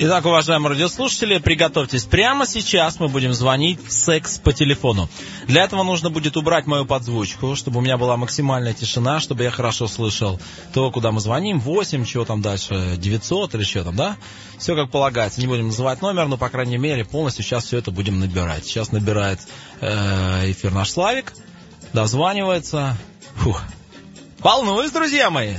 Итак, уважаемые радиослушатели, приготовьтесь. Прямо сейчас мы будем звонить в секс по телефону. Для этого нужно будет убрать мою подзвучку, чтобы у меня была максимальная тишина, чтобы я хорошо слышал то, куда мы звоним. 8, чего там дальше, 900 или что там, да? Все как полагается. Не будем называть номер, но, по крайней мере, полностью сейчас все это будем набирать. Сейчас набирает э, эфир наш Славик, дозванивается. Фух. Волнуюсь, друзья мои.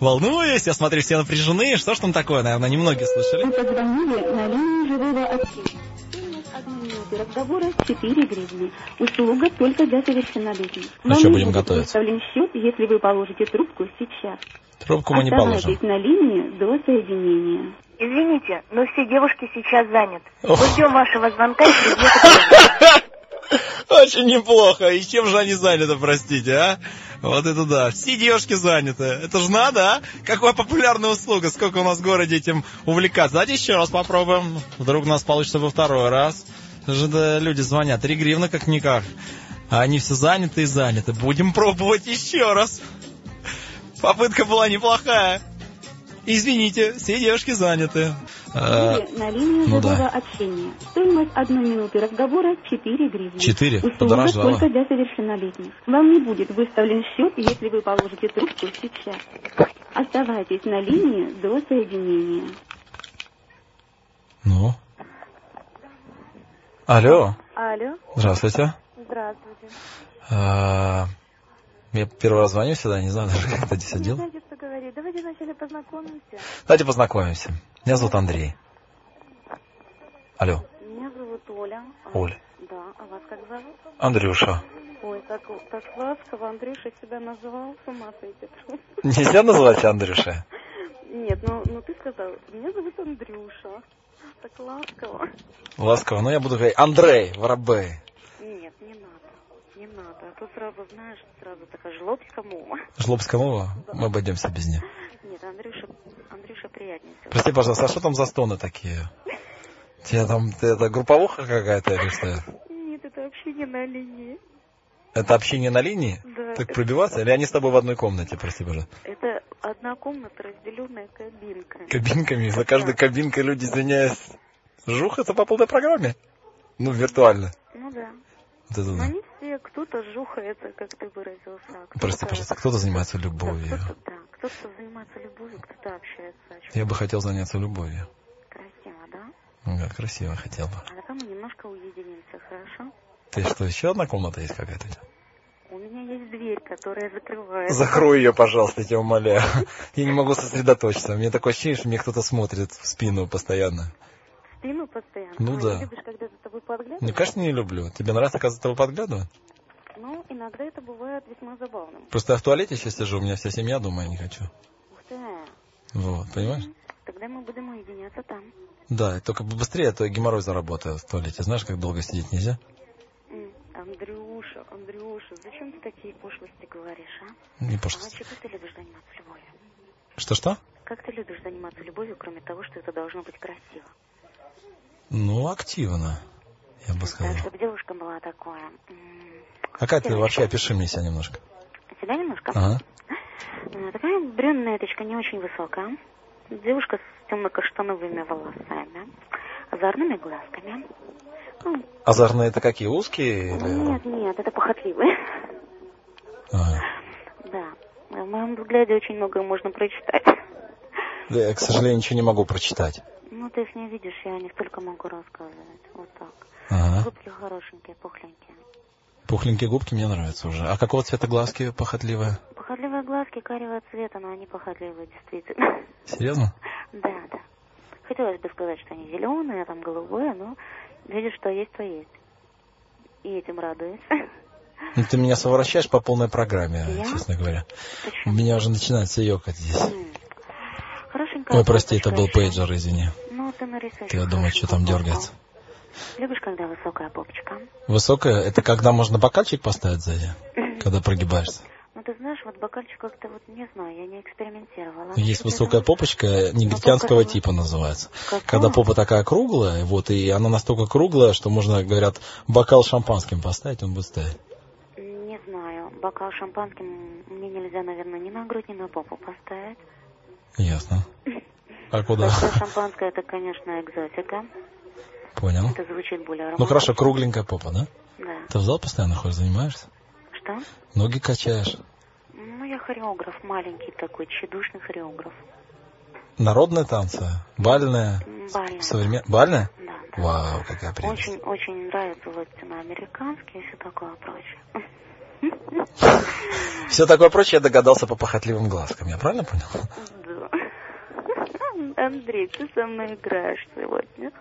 Волнуюсь, я смотрю, все напряжены. Что ж там такое, наверное, немногие слышали. Мы позвонили на линию живого общения. Стоимость одной минуты разговора 4 гривны. Услуга только для совершеннолетних. Ну что, будем готовить? выставлен счет, если вы положите трубку сейчас. Трубку мы не положим. На линии до соединения. Извините, но все девушки сейчас заняты. Мы ждем вашего звонка и. Очень неплохо. И чем же они заняты, простите, а? Вот это да. Все девушки заняты. Это же надо, а? Какая популярная услуга. Сколько у нас в городе этим увлекаться. Давайте еще раз попробуем. Вдруг у нас получится во второй раз. Люди звонят. Три гривны как-никак. А они все заняты и заняты. Будем пробовать еще раз. Попытка была неплохая. Извините, все девушки заняты. Э, на линию ну живого да. общения. Стоимость одной минуты разговора 4 гривны. Четыре? Услуга Подорожало. только для совершеннолетних. Вам не будет выставлен счет, если вы положите трубку сейчас. Оставайтесь на линии до соединения. Ну? Алло. Алло, Здравствуйте. здравствуйте. А, Я первый раз звоню сюда, не знаю даже, как это здесь дело. что говорить. Давайте вначале познакомимся. Давайте познакомимся. Меня зовут Андрей. Алло, Меня зовут Оля. Оля. Да, а вас как зовут? Андрюша. Ой, так, так ласково Андрюша себя называл, с ума сойти. Нельзя называть Андрюша? Нет, ну, ну ты сказал, меня зовут Андрюша. Так ласково. Ласково, но я буду говорить Андрей Воробей. Нет, не надо. Не надо. А то сразу, знаешь, сразу такая жлобскому. Жлобская мова, мы обойдемся без нее. Нет, Андрюша, Андрюша приятнее всего. Прости, пожалуйста, а что там за стоны такие? Тебе там, это групповуха какая-то или что? Нет, это вообще не на линии. Это общение на линии? Да. Так пробиваться? Или они с тобой в одной комнате, прости, пожалуйста? Это одна комната, разделенная кабинкой. Кабинками, за каждой кабинкой люди, извиняюсь, жухаются по полной программе? Ну, виртуально. Ну да. Вот это Но да. они все, кто-то жухается, как ты выразился. а кто-то- Прости, пожалуйста, кто-то занимается Да, любовью. кто-то, да, кто-то занимается любовью, кто-то общается. Я бы хотел заняться любовью. Красиво, да? Да, красиво хотел бы. А давай мы немножко уединимся, хорошо? Ты что, еще одна комната есть какая-то? У меня есть дверь, которая закрывается. Закрой ее, пожалуйста, я тебя умоляю. Я не могу сосредоточиться. Мне такое ощущение, что мне кто-то смотрит в спину постоянно. В спину постоянно. Ну Ой, да. Ты любишь, когда подглядывают? Ну, конечно, не люблю. Тебе нравится, когда за тобой подглядывают? Ну, иногда это бывает весьма забавным. Просто я в туалете сейчас сижу, у меня вся семья дома, я не хочу. Ух ты. Вот, понимаешь? Тогда мы будем уединяться там. Да, только быстрее, а то я геморрой заработаю в туалете. Знаешь, как долго сидеть нельзя? Андрюша, Андрюша, зачем ты такие пошлости говоришь, а? Не А пошло. вообще, как ты любишь заниматься любовью? Что-что? Как ты любишь заниматься любовью, кроме того, что это должно быть красиво? Ну, активно, я бы сказал. Чтобы девушка была такое... А как ты вообще опиши мне себя немножко? Себя немножко? Ага. Э, Такая брюнеточка, не очень высокая. Девушка с темно-каштановыми волосами, озорными глазками. Ну, Озорные это какие, узкие? Или... Нет, нет, это похотливые. Ага. Да. В моем взгляде очень многое можно прочитать. Да, я, к сожалению, ничего не могу прочитать. Ну, ты их не видишь, я не столько могу рассказывать. Вот так. Ага. Губки хорошенькие, пухленькие. Пухленькие губки мне нравятся уже. А какого цвета глазки похотливые? Похотливые глазки карего цвета, но они похотливые, действительно. Серьезно? Да, да. Хотелось бы сказать, что они зеленые, а там голубые, но видишь, что есть, то есть. И этим радуюсь. Ну, ты меня совращаешь по полной программе, Я? честно говоря. У Почему? меня уже начинается ёкать здесь. М. Хорошенькая Ой, прости, это был еще. пейджер, извини. Ну, ты нарисуешь. Ты, я думаю, что там дергается. попку. Любишь, когда высокая попочка? Высокая, это когда можно бокальчик поставить сзади, когда прогибаешься. Ну, ты знаешь, вот бокальчик как-то вот не знаю, я не экспериментировала. Есть Что-то высокая попочка, Ну, негритянского попка типа называется. Какого? Когда попа такая круглая, вот, и она настолько круглая, что можно, говорят, бокал шампанским поставить, он будет стоять. Не знаю. Бокал шампанским мне нельзя, наверное, ни на грудь, ни на попу поставить. Ясно. А куда? Шампанское это, конечно, экзотика. Понял. Это звучит более Ну романтично. хорошо, кругленькая попа, да? Да. Ты в зал постоянно ходишь, занимаешься? Что? Ноги качаешь. Ну, я хореограф, маленький такой, тщедушный хореограф. Народные танцы? Бальные? М, Бальный. Современ... Бальные? Да, да. Вау, какая прелесть. Очень, очень нравятся латиноамериканские и все такое прочее. Все такое прочее я догадался по похотливым глазкам. Я правильно понял? Да. Андрей, ты со мной играешь сегодня.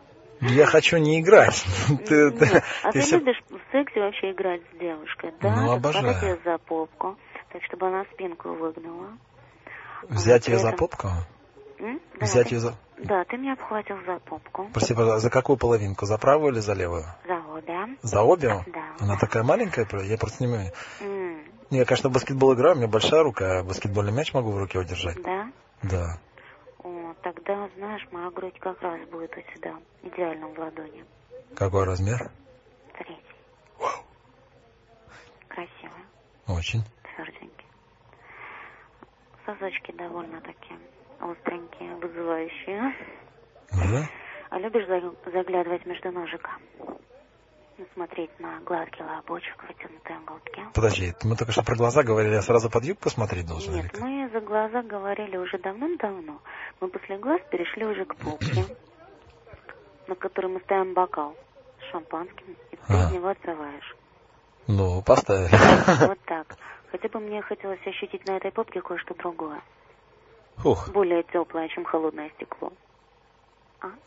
Я хочу не играть. Ты, ты-. А ты ты любишь в сексе вообще играть с девушкой, да? Ну, обожаю. схватать ее за попку, так чтобы она спинку выгнула. Взять при ее за этом- попку? М? Да, Взять ты- ее за... Да, ты меня обхватил за попку. Прости, пожалуйста, за какую половинку? За правую или за левую? За обе. За обе? Да. Она такая маленькая, я просто не умею. Не, я, конечно, в баскетбол играю, у меня большая рука, а баскетбольный мяч могу в руке удержать. Да? Да. Тогда, знаешь, моя грудь как раз будет у тебя идеально в ладони. Какой размер? Третий. Красивый, Очень. тверденький. Сосочки довольно такие остренькие, вызывающие. Да? А любишь за- заглядывать между ножика? Смотреть на гладкий лобочек, вытянутые грудки. Подожди, мы только что про глаза говорили, я сразу под юбку смотреть должен? Нет, мы за глаза говорили уже давным-давно. Мы после глаз перешли уже к попке, на которой мы ставим бокал с шампанским, и ты Ага. него отзываешь. Ну, поставили. Вот так. Хотя бы мне хотелось ощутить на этой попке кое-что другое. Фух, Более теплое, чем холодное стекло.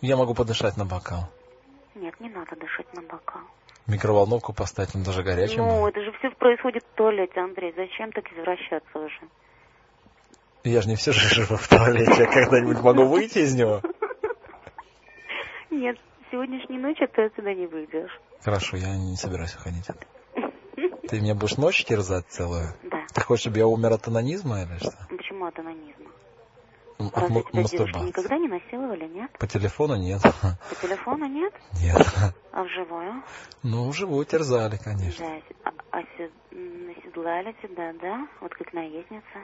я могу подышать на бокал. Нет, не надо дышать на бокал. Микроволновку поставить, он даже горячим. Ну, будет. это же все происходит в туалете, Андрей. Зачем так извращаться уже? Я же не все же живу в туалете, я когда-нибудь могу выйти из него? Нет, сегодняшней ночью ты отсюда не выйдешь. Хорошо, я не собираюсь уходить. Ты меня будешь ночь терзать целую? Да. Ты хочешь, чтобы я умер от анонизма или что? Почему от анонизма? От м- мастурбации. никогда не насиловали, нет? По телефону нет. По телефону нет? Нет. А вживую? Ну, вживую терзали, конечно. Да. А, а тебя, да? Вот как наездница.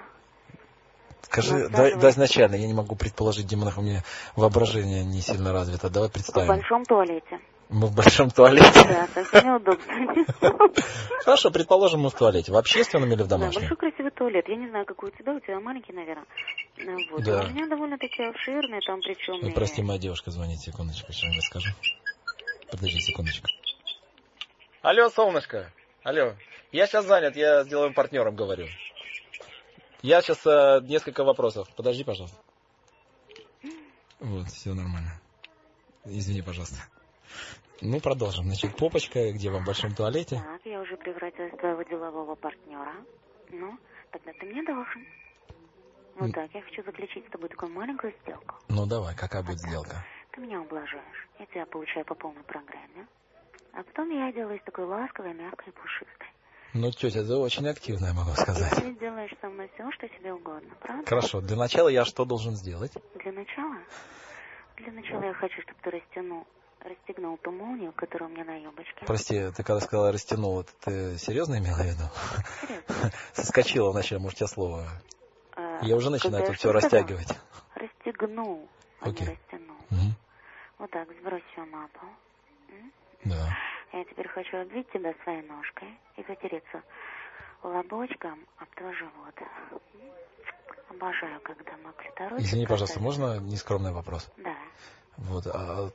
Скажи, Насаживали. дай, дай изначально, я не могу предположить, Димонов, у меня воображение не сильно развито. Давай В представим. большом туалете. Мы в большом туалете. Да, со всеми удобствами. Хорошо, предположим, мы в туалете. В общественном или в Да, домашнем? большой красивый туалет. Я не знаю, какой у тебя, у тебя маленький, наверное. Ну, Вот. Да. У меня довольно-таки обширный, там причем... И- прости, моя девушка звонит, секундочку, сейчас я скажу. Подожди секундочку. Алло, солнышко. Алло. Я сейчас занят, я с деловым партнером говорю. Я сейчас несколько вопросов. Подожди, пожалуйста. Вот, все нормально. Извини, пожалуйста. Ну, продолжим. Значит, попочка, где вам в большом туалете? Так, я уже превратилась в твоего делового партнера. Ну, тогда ты мне должен. Вот так, я хочу заключить с тобой такую маленькую сделку. Ну, давай, какая будет сделка? Ты меня ублажаешь, я тебя получаю по полной программе. А потом я делаюсь такой ласковой, мягкой и пушистой. Ну, тетя, ты очень активная, могу И сказать. ты делаешь со мной все, что тебе угодно, правда? Хорошо, для начала я что должен сделать? Для начала? Для начала я хочу, чтобы ты растянул, расстегнул ту молнию, которая у меня на юбочке. Прости, ты когда сказала растянул, это ты серьезно имела в виду? Серьезно. Соскочила вначале, может, я слово. А, Я уже начинаю тут все растягивать. Расстегнул, а Окей. не растянул. Мгм. Вот так, сбрось все на пол. Да. Я теперь хочу обвить тебя своей ножкой и потереться лобочком об твой живот. Обожаю, когда мой клиторочек... Извини, пожалуйста, можно нескромный вопрос? Да, Вот, а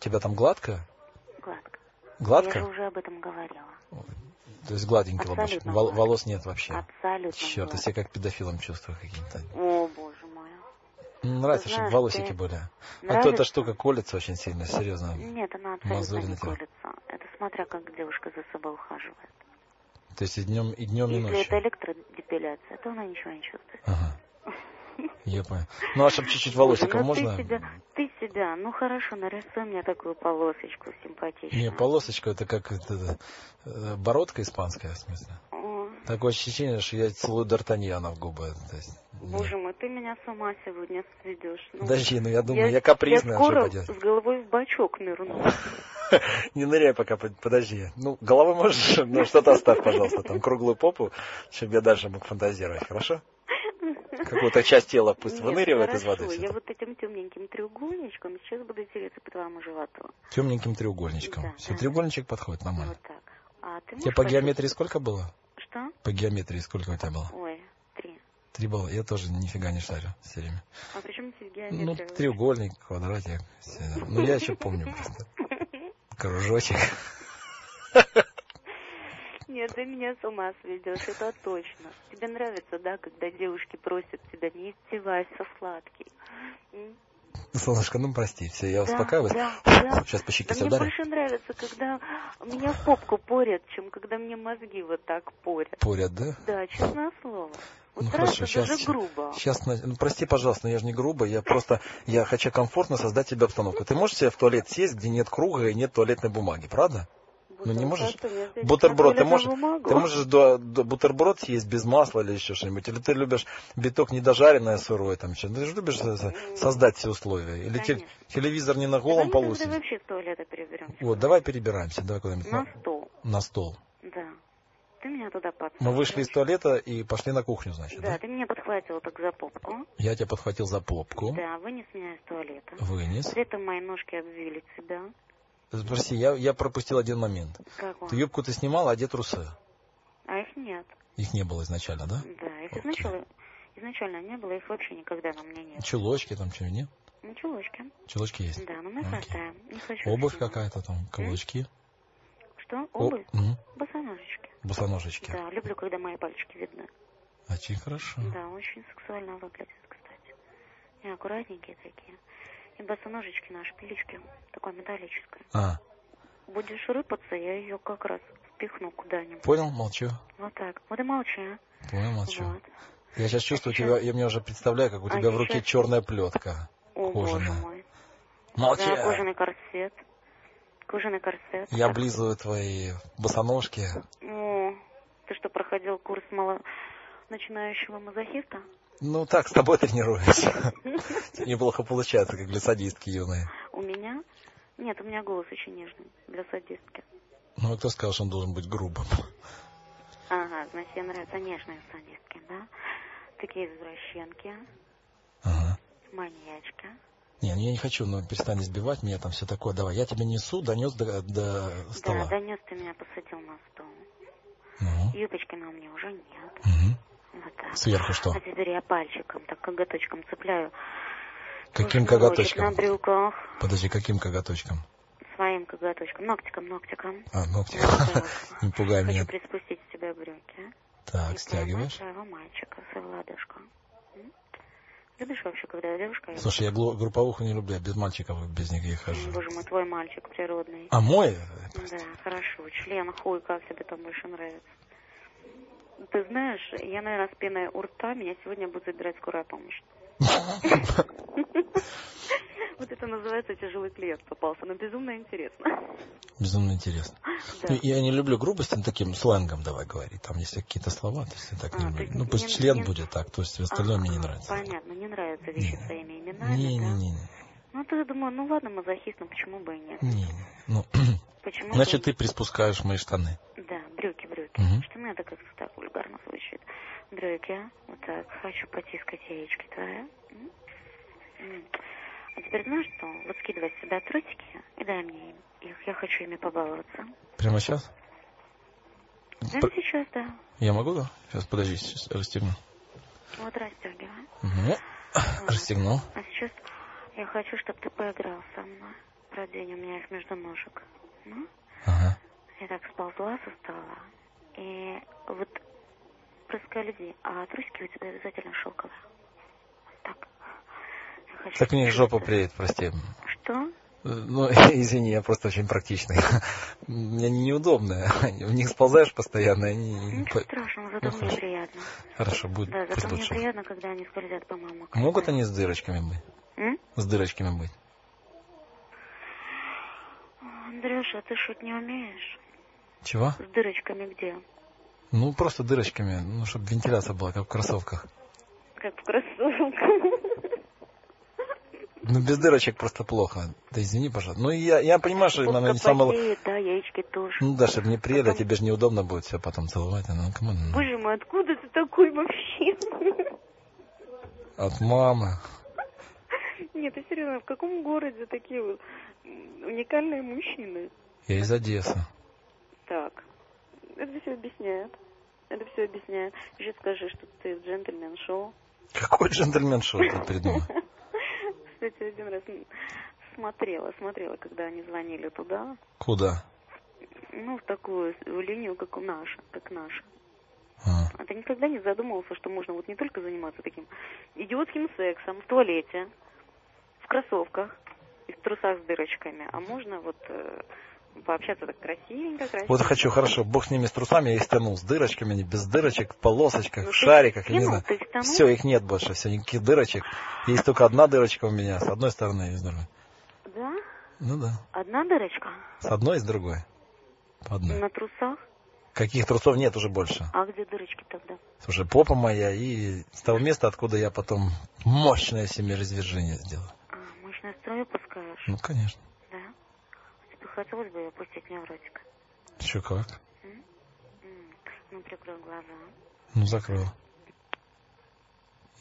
тебя там гладко? гладко. Я же Гладко? уже об этом говорила. То есть гладенький лобочек. Абсолютно Вол- гладко. волос нет вообще. Абсолютно Черт, я гладко. себя как педофилом чувствую каким-то. О, боже мой. М, Нравится, чтобы Знаешь, волосики ты- были. А то Нравится? эта штука колется очень сильно, серьезно. Нет, она абсолютно Мозоль не колется. Смотря как девушка за собой ухаживает. То есть и днем, и днем, и Если ночью. это электродепиляция, то она ничего не чувствует. Ага. Я понял. Ну, а чтобы чуть-чуть Боже, волосиков ну можно? Ты себя, ты себя, ну хорошо, нарисуй мне такую полосочку симпатичную. Не, полосочка это как это, э, бородка испанская, в смысле. О, Такое ощущение, что я целую Д'Артаньяна в губы. То есть, Боже мой, ты меня с ума сегодня сведешь. Ну, Подожди, ну я думаю, я, капризная, я скоро с головой в бачок нырну. Не ныряй пока, под- подожди. Ну, головой можешь, ну что-то оставь, пожалуйста, там круглую попу, чтобы я дальше мог фантазировать, хорошо? какую-то часть тела пусть Нет, выныривает из хорошо, воды. всё Я это. вот этим темненьким треугольничком сейчас буду тереться по твоему животу. Темненьким треугольничком. Да, Все, да. треугольничек подходит нормально. Вот так. А ты Тебе по пойти- геометрии сколько было? Что? По геометрии сколько у тебя было? Ой, три. Три балла. Я тоже нифига не шарю все время. А почему тебе Ну, геометрия? треугольник, квадратик. Ну, я еще помню просто. Кружочек. Нет, ты меня с ума сведешь, это точно. Тебе нравится, да, когда девушки просят тебя, не издевайся, сладкий. Солнышко, ну прости, все, я Да, успокаиваюсь. да, да. Сейчас по щеке Да мне больше нравится, когда меня в попку порят, чем когда мне мозги вот так порят. Поряд, да? Да, честное слово. Вот Ну хорошо, даже сейчас, грубо. сейчас, ну, прости, пожалуйста, но я же не грубо, я просто, я хочу комфортно создать тебе обстановку. Ты можешь себе в туалет сесть, где нет круга и нет туалетной бумаги, правда? ну, не можешь? Бутерброд, ты можешь, ты можешь до- до- бутерброд съесть без масла или еще что-нибудь, или ты любишь биток недожаренное сырое, там что ты же любишь со- со- создать все условия, или Конечно. телевизор не на Давай голом полу сидит. вообще с туалета переберемся. Вот, давай перебираемся, давай куда-нибудь На на, стол. на стол. Да. Ты меня туда подсадишь. Мы вышли из туалета и пошли на кухню, значит, Да, да? ты меня подхватил так за попку. Я тебя подхватил за попку, Да, вынес меня из туалета. вынес. При этом мои ножки обвили тебя. Спроси, я, я пропустил один момент. Как он? Ты юбку ты снимала, а где трусы? А их нет. Их не было изначально, да? Да, их Окей. изначально, изначально не было, их вообще никогда на мне нет. Чулочки там что нет? Ну, чулочки. Чулочки есть. Да, но мы Окей. Не хочу Обувь какая-то там, каблучки. Что? О, Обувь? мгм. Босоножечки. Босоножечки. Да, люблю, когда мои пальчики видны. Очень хорошо. Да, очень сексуально выглядит, кстати. И аккуратненькие такие. И босоножечки на шпилечке, такой металлической. А, Будешь рыпаться, я ее как раз впихну куда-нибудь. понял, молчу. Вот так. Вот и молчи, а. Понял, молчу. Вот. Я сейчас чувствую сейчас- тебя, я мне уже представляю, как у А тебя в руке сейчас- черная плетка. О, боже Кожаная. мой. Молчи. Да, кожаный корсет. Кожаный корсет. Я облизываю твои босоножки. Ты что, проходил курс мало... начинающего мазохиста? Ну так, с тобой тренируюсь. Неплохо получается, как для садистки юной. У меня? Нет, у меня голос очень нежный для садистки. Ну, а кто сказал, что он должен быть грубым? Ага, значит, тебе нравятся нежные садистки, да? Такие извращенки, Ага. маньячки. Не, ну я не хочу, но перестань избивать меня, там все такое. Давай, я тебя несу, донес до, до стола. Да, донес ты меня посадил на стол. Юбочки на мне уже нет. мгм. Вот так. Сверху что? А теперь я пальчиком, так коготочком цепляю. Каким шнурочек коготочком? На брюках. Подожди, каким коготочком? Своим коготочком. Ногтиком, ногтиком. А, ногти. Вот так. Не пугай Хочу меня. приспустить с тебя брюки. Так, стягиваешь. своего мальчика с ладошку. Любишь вообще, когда девушка... Слушай, я групповуху не люблю, я без мальчиков без них хожу. Боже мой, твой мальчик природный. А мой? Да, хорошо. Член, хуй, как тебе там больше нравится? Ты знаешь, я, наверное, с пеной у рта меня сегодня будет забирать скорая помощь. Вот это называется тяжелый клиент попался, но безумно интересно. Безумно интересно. Да. Ну, Я не люблю грубость, но таким сленгом давай говорить. Там если какие-то слова, то есть я так А, не люблю. есть Ну пусть не- член не- будет так, то есть остальное мне не нравится. Понятно, не нравятся вещи Не. своими именами, Не, да? не, не, не. Ну, то я думаю, ну ладно, мазохист, ну почему бы и нет? Не, не. Ну, Почему значит, бы- ты приспускаешь мои штаны. Да, брюки, Мгм. Что мне это как-то так вульгарно звучит. Брюки, вот так, хочу потискать яички твои. А теперь знаешь что? Вот скидывай с себя трусики и дай мне их. Я хочу ими побаловаться. Прямо сейчас? Прямо П- сейчас, да. Я могу, да? Сейчас, подожди, сейчас расстегну. Вот расстегивай. Мгм. Расстегнул. А сейчас я хочу, чтобы ты поиграл со мной. Продень у меня их между ножек. Ну? Ага. Я так сползла со стола. И вот проскользи. А трусики у тебя обязательно шелковые. Так. Хочу, Так мне жопа приедет, прости. Что? Ну, извини, я просто очень практичный. Мне они неудобные. В них сползаешь постоянно, они... Ничего страшного, зато Ну, мне хорошо. приятно. Хорошо, будет Да, зато мне лучше. приятно, когда они скользят по моему Могут они с дырочками быть? М? С дырочками быть? Андрюша, ты шут не умеешь? Чего? С дырочками где? Ну, просто дырочками, ну, чтобы вентиляция была, как в кроссовках. Как в кроссовках. Ну, без дырочек просто плохо. Да извини, пожалуйста. Ну, я, я понимаю, что, наверное, не потеет, да, яички тоже. Ну, да, чтобы не приели, а Потом- тебе же неудобно будет все потом целовать. Ну, кому ну. Боже мой, откуда ты такой вообще? От мамы. Нет, ты серьезно, в каком городе такие вот уникальные мужчины? Я из Одессы. Так, это все объясняет. Это все объясняет. Еще скажи, что ты джентльмен-шоу. Какой джентльмен-шоу ты придумал? Кстати, один раз смотрела, смотрела, когда они звонили туда, Куда? ну, в такую в линию, как у наша, как наша. А. А ты никогда не задумывался, что можно вот не только заниматься таким идиотским сексом в туалете, в кроссовках и в трусах с дырочками, а можно вот э, пообщаться так красивенько, красиво. Вот хочу, хорошо, бог с ними, с трусами, я их стянул с дырочками, не без дырочек, в полосочках, Ну, в шариках, я не знаю. Все, их нет больше, все, никаких дырочек. Есть только одна дырочка у меня, с одной стороны и с другой. Да? Ну да, Одна дырочка с одной и с другой. По одной. на трусах? Каких трусов нет уже больше. А где дырочки тогда? Слушай, попа моя и с того места, откуда я потом мощное семяразвержение сделал. А, мощную струю пускаешь? Ну, конечно. Хотелось бы опустить ротик? Еще как. М? М. Ну, прикрой глаза. Ну, закрыл.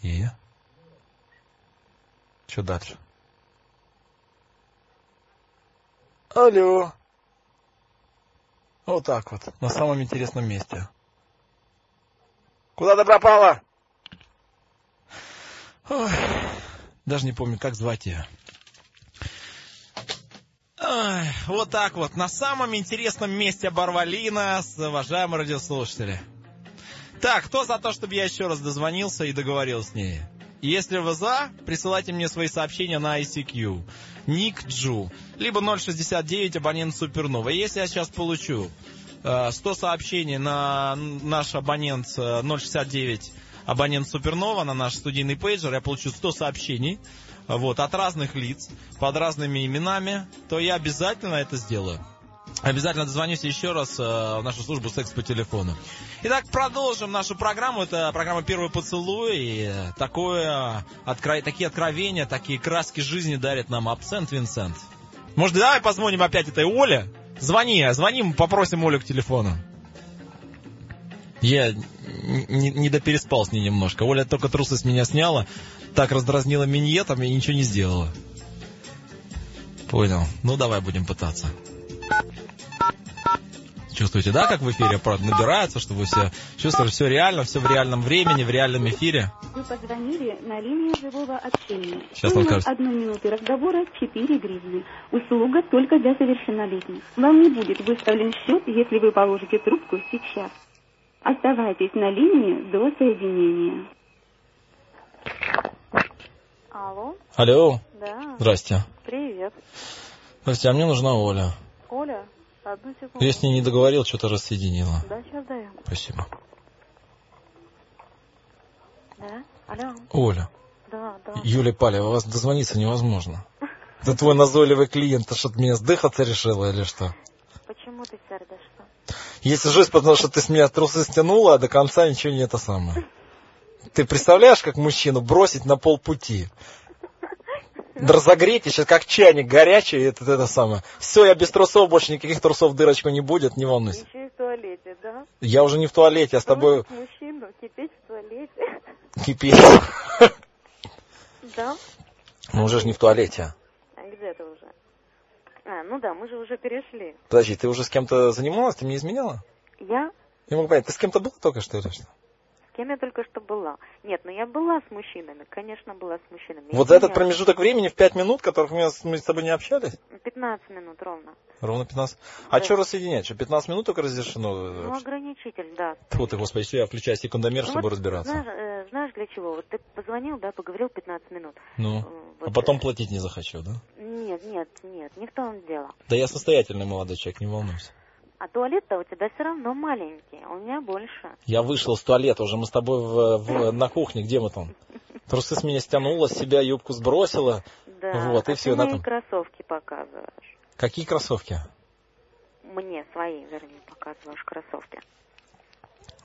И? Что дальше? Алло. Вот так вот, на самом интересном месте. Куда ты пропала? Ой, даже не помню, как звать ее. Ой, вот так вот, на самом интересном месте оборвали нас, уважаемые радиослушатели. Так, кто за то, чтобы я еще раз дозвонился и договорился с ней? Если вы за, присылайте мне свои сообщения на ICQ. Ник Джу. Либо 069 абонент Супернова. Если я сейчас получу э, 100 сообщений на наш абонент э, 069 абонент Супернова, на наш студийный пейджер, я получу 100 сообщений вот, от разных лиц, под разными именами, то я обязательно это сделаю. Обязательно дозвонюсь еще раз э, в нашу службу секс по телефону. Итак, продолжим нашу программу. Это программа «Первый поцелуй». И э, такое, откро- такие откровения, такие краски жизни дарит нам абсент Винсент. Может, давай позвоним опять этой Оле? Звони, звоним, попросим Олю к телефону. Я не, не допереспал с ней немножко. Оля только трусы с меня сняла, так раздразнила миньетом и ничего не сделала. Понял. Ну, давай будем пытаться. Чувствуете, да, как в эфире набирается, что вы все чувствуете, все реально, все в реальном времени, в реальном эфире. Вы позвонили на линию живого общения. Сейчас он Сумма скажет. одной минуты разговора 4 гривны. Услуга только для совершеннолетних. Вам не будет выставлен счет, если вы положите трубку сейчас. Оставайтесь на линии до соединения. Алло, Алло, да, здрасте. привет. Здрасте, а мне нужна Оля. Оля, одну секунду. Я с ней не договорил, что-то рассоединила. Да, сейчас даю. Спасибо. Да? Алло, Оля, да, да. Юлия Палева, вас дозвониться невозможно. Это твой назойливый клиент, ты что, меня сдыхаться решила или что? Почему ты сердишься? Я сижусь, потому что ты с меня трусы стянула, а до конца ничего не это самое. Ты представляешь, как мужчину бросить на полпути? Да разогрейте сейчас, как чайник горячий, это, это самое. Все, я без трусов, больше никаких трусов дырочку не будет, не волнуйся. Еще и в туалете, да? Я уже не в туалете, я с тобой мужчину, кипеть в туалете. кипишь. Да? Мы уже же не в туалете. А где ты уже? А, ну да, мы же уже перешли. Подожди, ты уже с кем-то занималась, ты мне изменяла? Я? Я могу понять, ты с кем-то была только что или что? Кем я только что была? Нет, ну я была с мужчинами, конечно, была с мужчинами. Вот Я этот промежуток времени в 5 минут, которых мы с мы с тобой не общались? 15 минут ровно. Ровно 15. А Да. что рассоединять? Что 15 минут только разрешено? Ну, ограничитель, да. Фу ты, господи, все, я включаю секундомер, Ну чтобы вот разбираться. Знаешь, э, знаешь для чего? Вот ты позвонил, да, поговорил 15 минут. Ну, Э, а вот, потом э, платить не захочу, да? Нет, нет, нет, не в том дело. Да я состоятельный молодой человек, не волнуйся. А туалет-то у тебя все равно маленький, а у меня больше. Я вышел с туалета, уже мы с тобой в, в- на кухне, где мы там? Трусы с меня стянула, с себя юбку сбросила. Да. Вот, и а всё, ты на том. кроссовки показываешь. Какие кроссовки? Мне свои, вернее, показываешь кроссовки.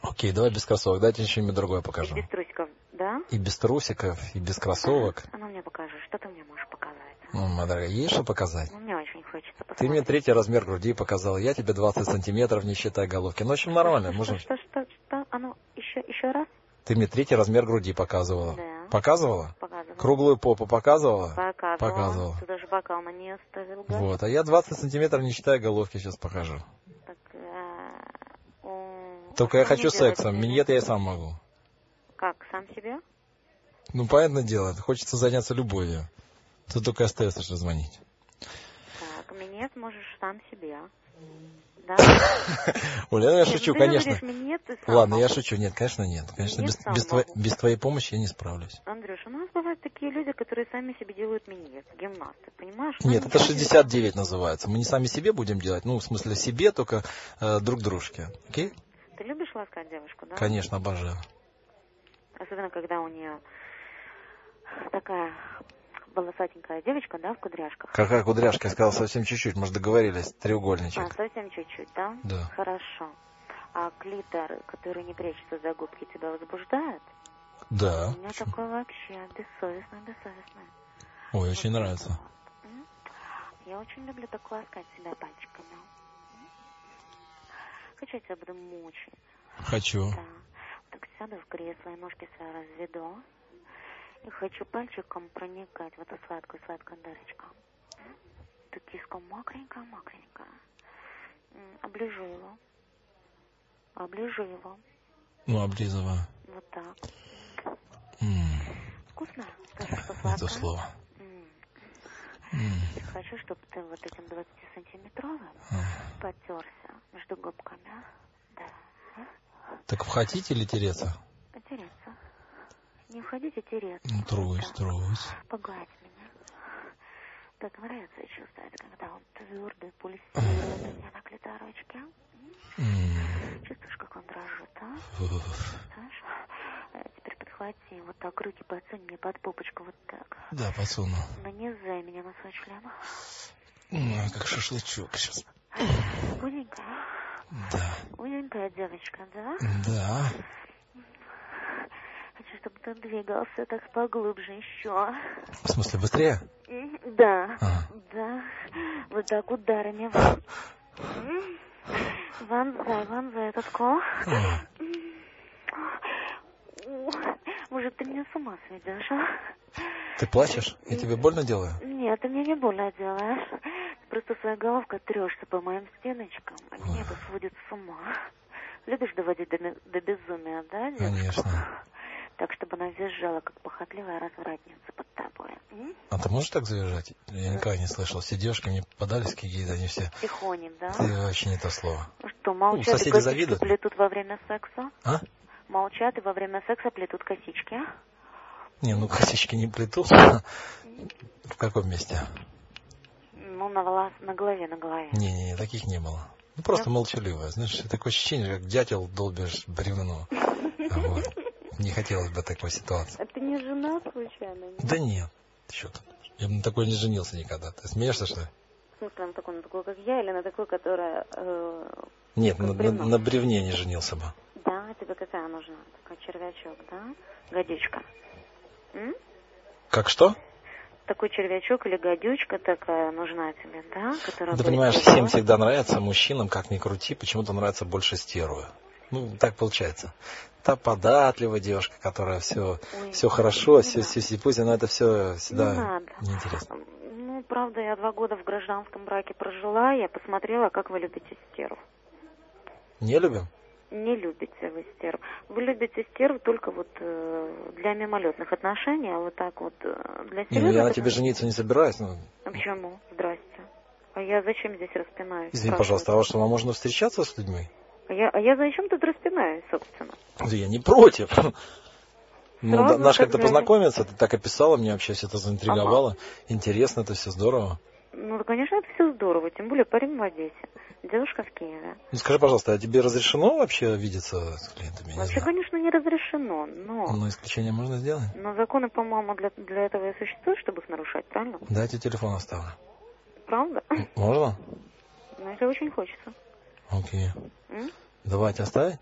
Окей, давай без кроссовок, дайте еще что-нибудь другое И покажу. без трусиков, да? И без трусиков, и без кроссовок. А ну мне покажи, что ты мне можешь показать? Ну, моя дорогая, есть что показать? Ну, мне очень хочется посмотреть. Ты мне третий размер груди показал, я тебе 20 сантиметров, не считая головки. Ну, в общем, нормально, что, можем... Что, что, что? А ну, еще, еще раз? Ты мне третий размер груди показывала. Да. Показывала? Показывала. Круглую попу показывала? Показывала. Показывала. Ты даже бокал на нее ставил, да? Вот, а я 20 сантиметров, не считая головки, сейчас покажу. Так, м, Только я хочу мне? минет я и сам могу. Как, сам себе? Ну, понятное дело, хочется заняться любовью. Тут только остается, что звонить. Сам себе. Да? Оля, я Нет, шучу, ну ты конечно. говоришь, минет ты сам Ладно, я шучу. Нет, конечно, нет. Конечно, Нет, без, без, твоей, могу. без твоей помощи я не справлюсь. Андрюш, у нас бывают такие люди, которые сами себе делают минет, гимнасты, понимаешь? Нет, Нам это ничего не 69 называется. Мы не сами себе будем делать, ну, в смысле себе, только э, друг дружке. Окей? Ты любишь ласкать девушку, да? Конечно, обожаю. Особенно, когда у нее такая волосатенькая девочка, да, в кудряшках. Какая кудряшка, я сказал совсем чуть-чуть, может договорились, А, треугольничек. совсем чуть-чуть, да? Да. Хорошо. А клитор, который не прячется за губки, тебя возбуждает? Да. У меня такой вообще бессовестный, бессовестный. Ой, очень нравится. М? Я очень люблю так ласкать себя пальчиками. Хочу, я тебя буду мучить. Хочу. Да. Так сяду в кресло и ножки свои разведу. И хочу пальчиком проникать в эту сладкую-сладкую дырочку. М? Ты киска мокренькая-мокренькая. Оближу его. Оближу его. Ну, облизываю. Вот так. М, Вкусно? Скажи, что Не сладкое? то слово. М. М, Хочу, чтобы ты вот этим 20-сантиметровым м. потерся между губками. Да. Так входить или тереться? Входите тереться. Ну, Трусь, Да. трусь. Погладь меня. Так нравится чувствовать, когда он твердый, пульсирует у меня на клиторочке. Чувствуешь, как он дрожит, а? Знаешь? А теперь подхвати, вот так руки подсунь мне под попочку, вот так. Да, подсуну. Нанизай меня на свой член. М, Как шашлычок сейчас. Узенькая, Да. узенькая девочка, да? Да. Хочу, чтобы ты двигался так поглубже еще. В смысле, быстрее? Да, А. да. Вот так ударами. Вонзай, вонзай этот кол. Может, ты меня с ума сведешь, а? Ты плачешь? Я тебе больно делаю? Нет, ты мне не больно делаешь. Просто своей головкой трешься по моим стеночкам, а меня это сводит с ума. Любишь доводить до, до безумия, да, девушку? Конечно. Так, чтобы она визжала, как похотливая развратница под тобой. М? А ты можешь так завязать? Я никогда не слышал. Все девушки мне подались какие-то, они все... Тихоней, да? Ты вообще не то слово. Что, молчат и соседи косички завидуют. плетут во время секса? А? Молчат и во время секса плетут косички? Не, ну косички не плетут. В каком месте? Ну, на волос, на голове, на голове. Не-не, таких не было. Ну, просто молчаливая. Знаешь, такое ощущение, как дятел долбишь бревно. Вот. Не хотелось бы такой ситуации. А ты не жена, случайно? нет? Да нет. Что ты? Я бы на такой не женился никогда. Ты смеешься, что ли? В смысле, на такой, на такой, как я, или на такой, которая... э, Нет, Как на, на- бревно. на бревне не женился бы. Да, тебе какая нужна? Такой червячок, да? Гадючка. М? Как что? Такой червячок или гадючка такая нужна тебе, да? Которая Ты будет понимаешь, всем всегда нравится, мужчинам, как ни крути, почему-то нравится больше стервы. Ну, так получается. Та податливая девушка, которая все, Ой, все хорошо, не все, все, все, пусть она это все Не всегда надо. неинтересно. Ну, правда, я два года в гражданском браке прожила, я посмотрела, как вы любите стерв. Не любим? Не любите вы стерв. Вы любите стерв только вот э, для мимолетных отношений, а вот так вот э, для Не, ну серьезных я на тебе жениться не собираюсь. Ну, А почему? Здрасте. А я зачем здесь распинаюсь? извини, пожалуйста, а вам можно встречаться с людьми? А я, а я зачем тут распинаюсь, собственно? Да я не против. Ну, да, наш как-то познакомиться, ты так описала, мне вообще все это заинтриговало. Интересно, это все здорово. Ну, да, конечно, это все здорово, тем более парень в Одессе, девушка в Киеве. Ну, скажи, пожалуйста, а тебе разрешено вообще видеться с клиентами? Я не Вообще, знаю. конечно, не разрешено, но... Но исключение можно сделать? Но законы, по-моему, для, для этого и существуют, чтобы их нарушать, правильно? Дайте телефон оставлю. Правда? Можно? Ну, если очень хочется. Окей. М? Давайте оставить?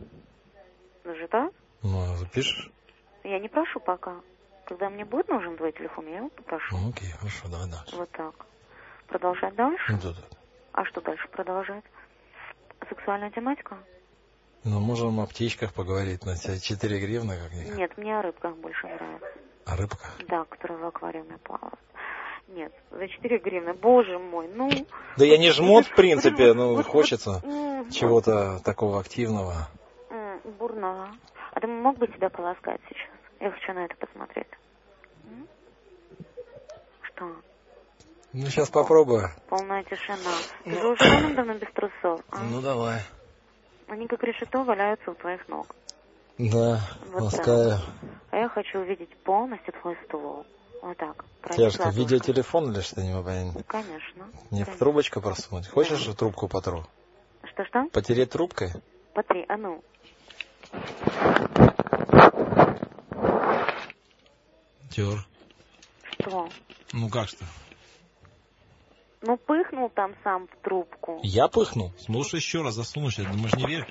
Даже так? Ну, запишешь? Я не прошу пока. Когда мне будет нужен твой телефон, я его попрошу. Ну, окей, хорошо, давай дальше. Вот так. Продолжать дальше? Ну, да, да. А что дальше продолжать? Сексуальная тематика? Ну, можем о птичках поговорить на те- 4 гривны как-никак. Нет, мне о рыбках больше нравится. А рыбка? Да, которая в аквариуме плавает. Нет, за 4 гривны, боже мой, ну... Да я не жмот, в принципе, ну, Вот- хочется м, чего-то такого активного. Бурного. А ты мог бы себя полоскать сейчас? Я хочу на это посмотреть. Что? Ну, сейчас попробую. Полная тишина. Ты же уже давно без трусов. а? Ну, давай. Они как решето валяются у твоих ног. Да, Вот ласкаю. А я хочу увидеть полностью твой ствол. Вот так. Пройти что, ладошкой. видеотелефон или что-нибудь? понятно? Конечно. Мне в трубочку просунуть? Хочешь же трубку потру? Что-что? Потереть трубкой? Потри, а ну. Тер. Что? Ну как что? Ну, пыхнул там сам в трубку. Я пыхнул? Слушай еще раз, засуну сейчас, думаешь, не верь?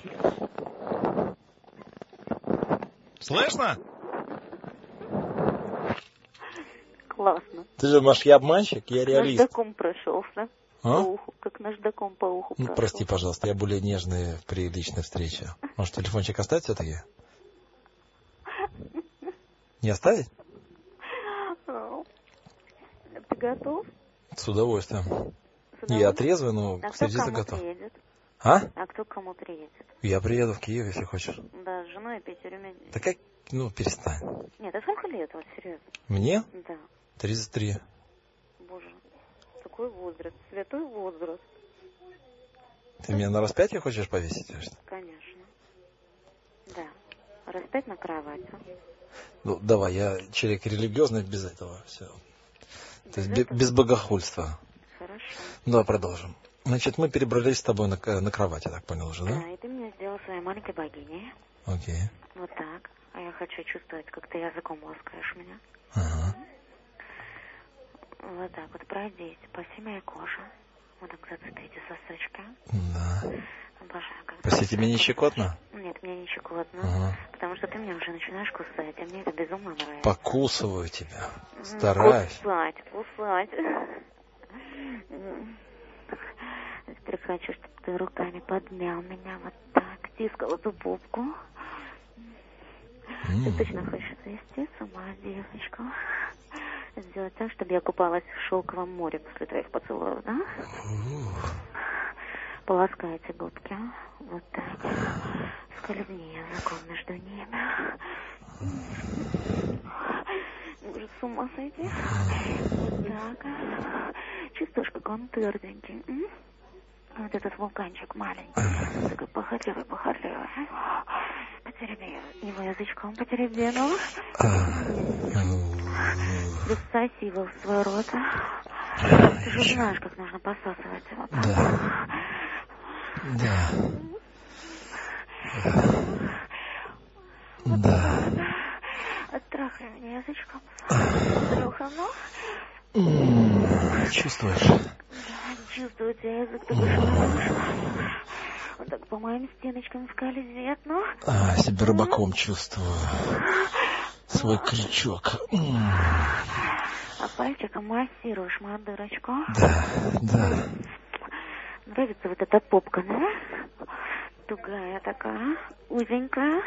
Слышно? Классно. Ты же, Маш, я обманщик, я реалист. Наждаком прошелся. По А? уху. Как наждаком по уху Ну, прошел. прости, пожалуйста, я более нежный при личной встрече. Может, телефончик оставить все-таки? Не оставить? А, Ты готов? С удовольствием. С Я удовольствием? трезвый, но А к готов. приедет? А? А кто к кому приедет? Я приеду в Киев, если хочешь. Да, с женой и пятерыми. Да как? Ну, перестань. Нет, а сколько лет, вот серьезно? Мне? Да. 33. Боже, такой возраст, святой возраст, Ты меня на распятие хочешь повесить? конечно. Да. Распять на кровати. Ну, давай, я человек религиозный без этого. Все. То есть Без этого? без богохульства. Хорошо. Ну, давай продолжим. Значит, мы перебрались с тобой на, на кровать, я так понял уже, да? Да, и ты меня сделал своей маленькой богиней. Окей. Вот так. А я хочу чувствовать, как ты языком ласкаешь меня. Ага. Вот так вот пройдись по всей моей коже. Вот так зацепите сосочки. Да. Обожаю, когда... Простите, мне не щекотно? Нет, мне не щекотно. Ага. Потому что ты меня уже начинаешь кусать, а мне это безумно нравится. Покусываю тебя. Стараюсь. Кусать, кусать. Теперь хочу, чтобы ты руками подмял меня вот так, тискал эту попку. Ты точно хочешь свести с ума девочку? Сделать так, чтобы я купалась в шелковом море после твоих поцелуев, да? Ух. Полоскайте губки. Вот так. Скользни языком между ними. Может, с ума сойти? Вот так. Чувствуешь, как он тверденький? м? Вот этот вулканчик маленький. Такой похотливый, похотливый. Потереби его язычком, потереби, ну. Его в свой рот. Ты же знаешь, как нужно посасывать его. Да. Да. Да. Оттрахай меня язычком. Троху, ну. Чувствуешь? Да, чувствую тебя язык шелковый. Вот так по моим стеночкам скользит, ну. А, себя рыбаком чувствую. Свой крючок. А пальчиком массируешь мою дырочку. Да, да. Нравится вот эта попка, да? Тугая такая, узенькая.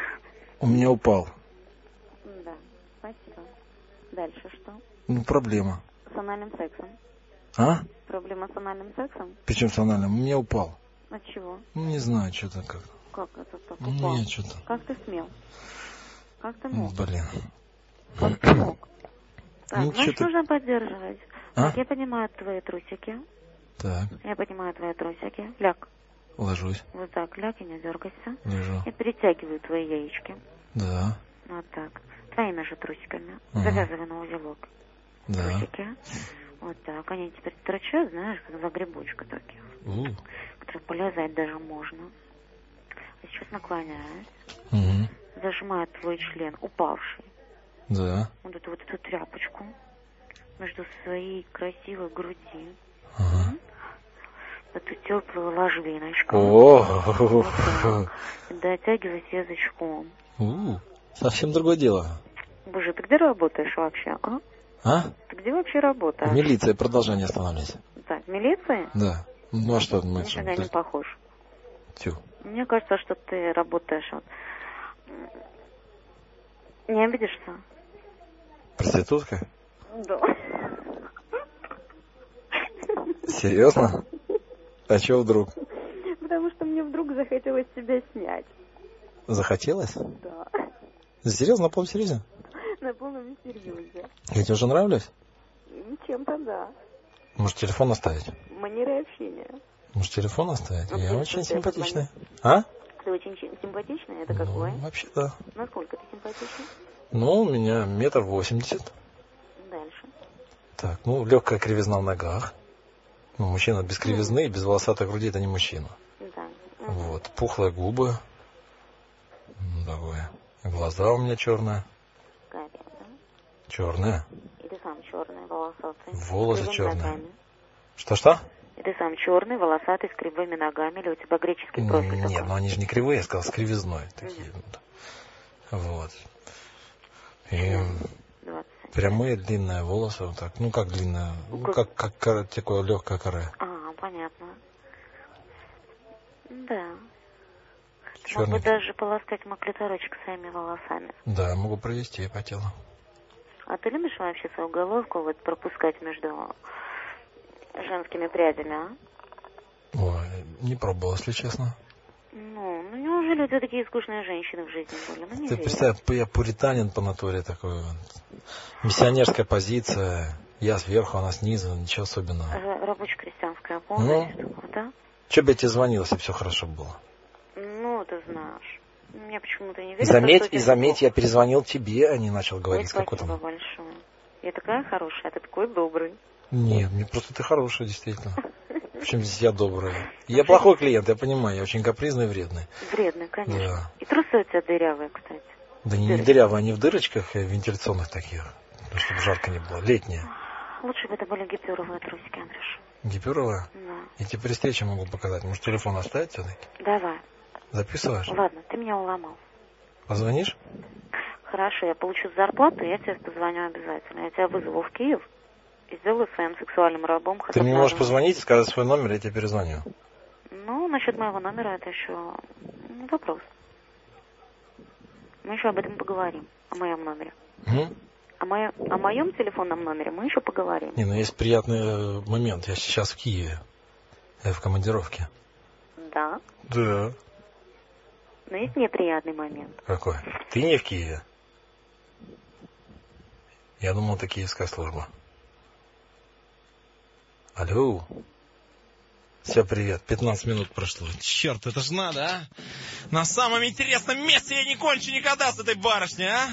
У меня упал. Да, спасибо. Дальше что? Ну, проблема. С анальным сексом. А? Проблема с анальным сексом? Причем с анальным? У меня упал. От чего? Ну, не знаю, что-то как. Как это так Ну, упал? нет, что-то. Как ты смел? Как ты мог? блин. Как ты мог? Так, Ну, значит, нужно поддерживать. А? Так, я понимаю твои трусики. Так, Я понимаю твои трусики. Ляг. ложусь, Вот так, ляг и не дергайся. лежу. Я перетягиваю твои яички. Да, Вот так. Твоими же трусиками. Ага. Завязывай на узелок. да. Трусики. Вот так. Они теперь торчат, знаешь, как два грибочка таких, У, которые полезать даже можно. А сейчас наклоняюсь. мгм. Зажимаю твой член, упавший. Да. Вот эту вот эту тряпочку между своей красивой груди. Ага. Эту теплую ложбиночку. О, Дотягиваюсь язычком. у, совсем другое дело. Боже, ты где работаешь вообще, а? А? Ты где вообще работаешь? Милиция, продолжение останавливайся. Так, в милиции? Да. Ну а что мы? Нифига не похож. Тю. Мне кажется, что ты работаешь вот... Не обидишься? Проститутка? Да. Серьезно? А чего вдруг? Потому что мне вдруг захотелось тебя снять. Захотелось? Да. Серьезно, на полном серьезе? На полном серьезе. Я тебе уже нравлюсь? Чем-то да. Может, телефон оставить? Манеры общения. Может, телефон оставить? А Я очень симпатичный. А? Ты очень симпатичный, это Ну, какой? вообще, да. Насколько ты симпатичный? Ну, у меня метр восемьдесят. Дальше. Так, ну, легкая кривизна в ногах. Ну, мужчина без кривизны и без волосатой груди это не мужчина. Да. Вот. Пухлые губы. М, Такое. Глаза у меня черные. Карие, да? Черные. И ты сам черный, волосатый. Волосы черные. Что-что? И ты сам черный, волосатый, с кривыми ногами, или у тебя греческий профиль Нет, такой? ну они же не кривые, я сказал, с кривизной. Такие. вот. Вот. И 20. прямые длинные волосы, вот так. Ну как длинные? Ну Как- как, как коре- такое легкое коре. А, понятно. Да. Могу Черный. даже полоскать мой клиторочек своими волосами. Да, могу провести по телу. А ты любишь вообще свою головку вот пропускать между женскими прядями, а? Ой, не пробовал, если честно. Ну, ну неужели тебя такие скучные женщины в жизни были? Ну не Ты представь, я пуританин по натуре такой. Миссионерская позиция. Я сверху, она снизу, ничего особенного. Р- Рабоче-крестьянская Ну. полностью, да? Че бы я тебе звонил, если все хорошо было? Ну, ты знаешь. Мне почему-то не верится, заметь, и заметь, я перезвонил тебе, а не начал говорить, какой спасибо там. большое. Я такая хорошая, а ты такой добрый. Нет, мне просто ты хорошая, действительно. Причем здесь я добрая. Я плохой клиент, я понимаю, я очень капризный и вредный. Вредный, конечно. Да. И трусы у тебя дырявые, кстати. Да не, дырявые, они в дырочках э, вентиляционных таких. Ну, чтобы жарко не было. Летние. Лучше бы это были гипюровые трусики, Андрюш. Гипюровые. Да. Я тебе при встрече могу показать. Может, телефон оставить все-таки? Давай. Записываешь? Ладно, ты меня уломал. Позвонишь? Хорошо, я получу зарплату, я тебе позвоню обязательно. Я тебя вызову в Киев сделаю своим сексуальным рабом. Ты мне можешь позвонить, сказать свой номер, я тебе перезвоню. Ну, насчет моего номера это еще вопрос. Мы еще об этом поговорим, о моем номере. М? О, моем, о моем телефонном номере мы еще поговорим. Не, ну есть приятный э, момент. Я сейчас в Киеве. Я в командировке. Да, Да. но есть неприятный момент. Какой? Ты не в Киеве? Я думал, это киевская служба. Алло. Все, привет. 15 минут прошло. Черт, это ж надо, а? На самом интересном месте я не кончу никогда с этой барышней, а?